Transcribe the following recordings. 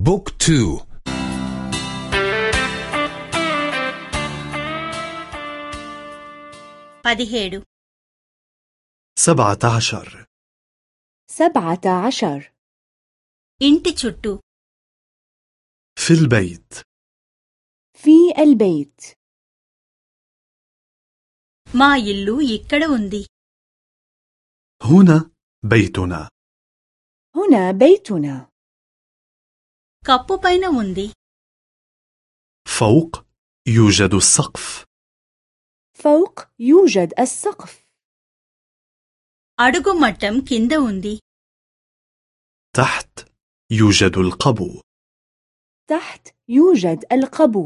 بوك تو పదిహేడు سبعة عشر سبعة عشر ఇంటి చుట్టూ في البيت في البيت మా ఇల్లు ఇక్కడ ఉంది هنا بيتنا هنا بيتنا కప్పు పైన ఉంది فوق يوجد السقف فوق يوجد السقف అడుగు మట్టం కింద ఉంది تحت يوجد القبو تحت يوجد القبو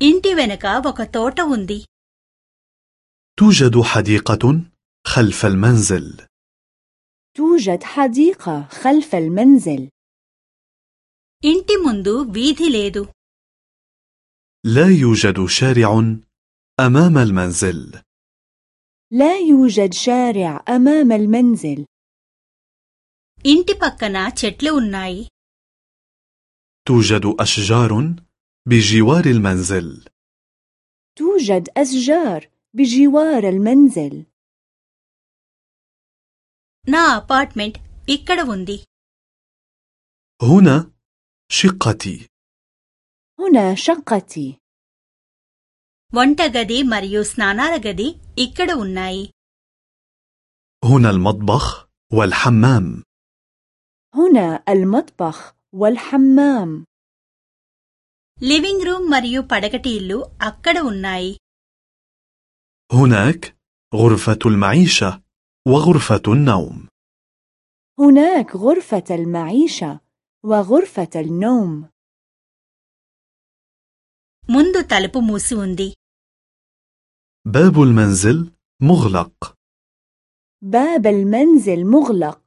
ఇంటి వెనక ఒక తోట ఉంది توجد حديقة خلف المنزل توجد حديقة خلف المنزل ఇంటి ముందు వీధి లేదు لا يوجد شارع أمام المنزل لا يوجد شارع أمام المنزل ఇంటి పక్కన చెట్లు ఉన్నాయి توجد أشجار بجوار المنزل توجد أشجار بجوار المنزل నా అపార్ట్మెంట్ ఇక్కడ ఉంది هنا شقتي هنا شقتي వంటగది మరియు స్నానాల గది ఇక్కడ ఉన్నాయి هنا المطبخ والحمام هنا المطبخ والحمام లివింగ్ రూమ్ మరియు పడకటి ఇల్లు అక్కడ ఉన్నాయి هناك غرفة المعيشة وغرفة النوم هناك غرفة المعيشة وغرفة النوم ముందు తలుపు మూసి ఉంది باب المنزل مغلق باب المنزل مغلق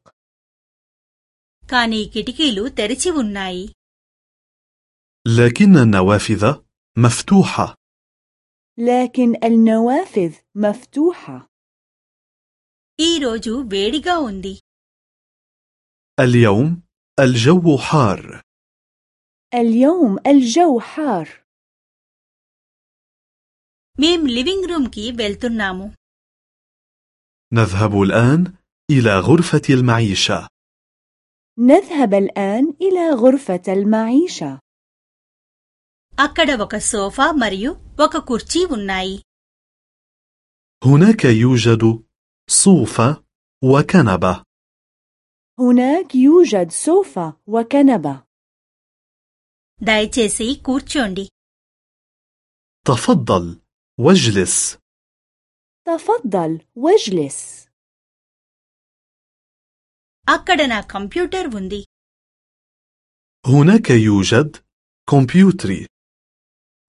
కానీ కిటికీలు తెరిచి ఉన్నాయి لكن النوافذ مفتوحة لكن النوافذ مفتوحة ఈ రోజు వేడిగా ఉంది اليوم الجو حار اليوم الجو حار మేం లివింగ్ రూమ్ కి వెళ్తున్నాము نذهب الآن إلى غرفة المعيشة نذهب الآن إلى غرفة المعيشة అక్కడ ఒక సోఫా మరియు ఒక కుర్చీ ఉన్నాయి هناك يوجد صوفة وكنبة هناك يوجد سوفا وكنبة దయచేసి కూర్చోండి تفضل واجلس تفضل واجلس అక్కడ నా కంప్యూటర్ ఉంది هناك يوجد كمبيوتري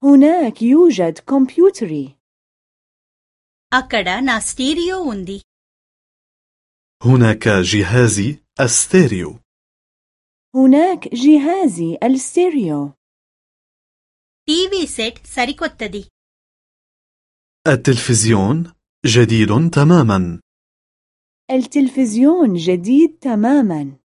هناك يوجد كمبيوتري అక్కడ నా స్టీరియో ఉంది هناك جهازي الستيريو هناك جهازي الستيريو టీవీ సెట్ సరికొత్తది التلفزيون جديد تماما التلفزيون جديد تماما